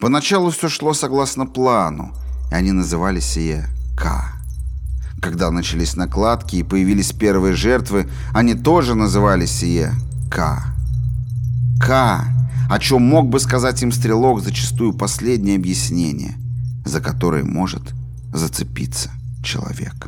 Поначалу все шло согласно плану, и они называли сие «К». Когда начались накладки и появились первые жертвы, они тоже называли сие «К». «К», о чем мог бы сказать им стрелок зачастую последнее объяснение, за которое может зацепиться человек.